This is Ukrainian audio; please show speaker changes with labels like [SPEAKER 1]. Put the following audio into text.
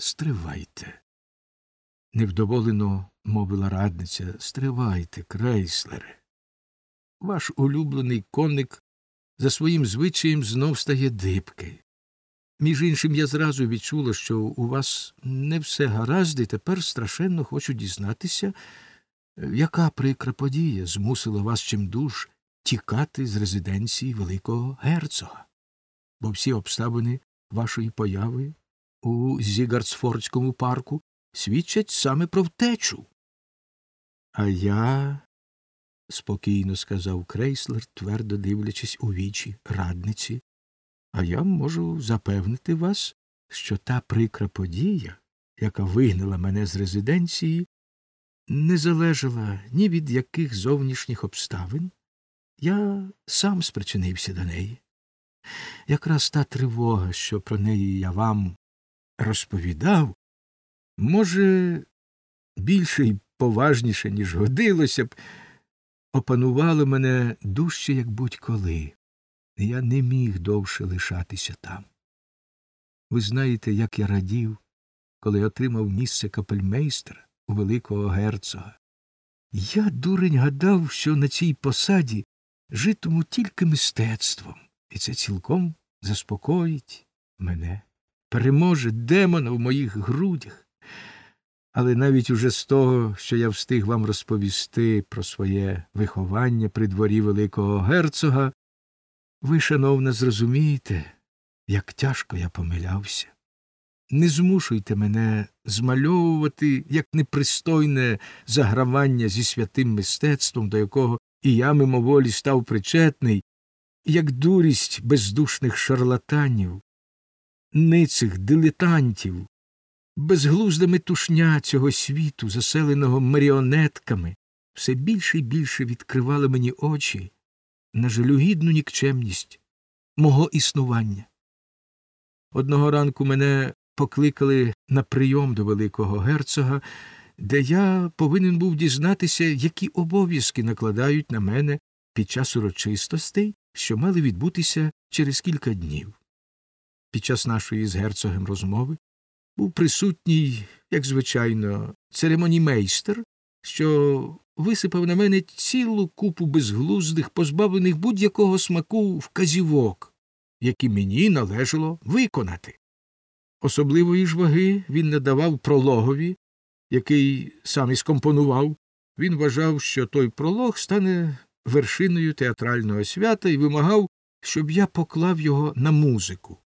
[SPEAKER 1] Стривайте. Невдоволено мовила радниця. Стривайте, крейслере. Ваш улюблений конник за своїм звичаєм знов стає дибки. Між іншим, я зразу відчула, що у вас не все гаразд, і тепер страшенно хочу дізнатися, яка прикра подія змусила вас чимдуж тікати з резиденції великого герцога, бо всі обставини вашої появи у Зігардсфордському парку свідчать саме про втечу. А я, спокійно сказав крейслер, твердо дивлячись у вічі радниці, а я можу запевнити вас, що та прикра подія, яка вигнала мене з резиденції, не залежала ні від яких зовнішніх обставин. Я сам спричинився до неї. Якраз та тривога, що про неї я вам розповідав, може, більше й поважніше, ніж годилося б, опанувало мене дужче, як будь-коли, я не міг довше лишатися там. Ви знаєте, як я радів, коли отримав місце капельмейстера у великого герцога. Я, дурень, гадав, що на цій посаді житиму тільки мистецтвом, і це цілком заспокоїть мене, переможе демона в моїх грудях. Але навіть уже з того, що я встиг вам розповісти про своє виховання при дворі великого герцога, ви, шановна, зрозумієте, як тяжко я помилявся. Не змушуйте мене змальовувати як непристойне загравання зі святим мистецтвом, до якого і я мимоволі став причетний, як дурість бездушних шарлатанів, ницих дилетантів, безглузда метушня цього світу, заселеного маріонетками, все більше і більше відкривали мені очі на жалюгідну нікчемність мого існування. Одного ранку мене покликали на прийом до великого герцога, де я повинен був дізнатися, які обов'язки накладають на мене під час урочистостей, що мали відбутися через кілька днів. Під час нашої з герцогом розмови був присутній, як звичайно, церемонімейстер, що висипав на мене цілу купу безглуздих, позбавлених будь-якого смаку вказівок, які мені належало виконати. Особливої ж ваги він надавав прологові, який сам і скомпонував. Він вважав, що той пролог стане вершиною театрального свята і вимагав, щоб я поклав його на музику.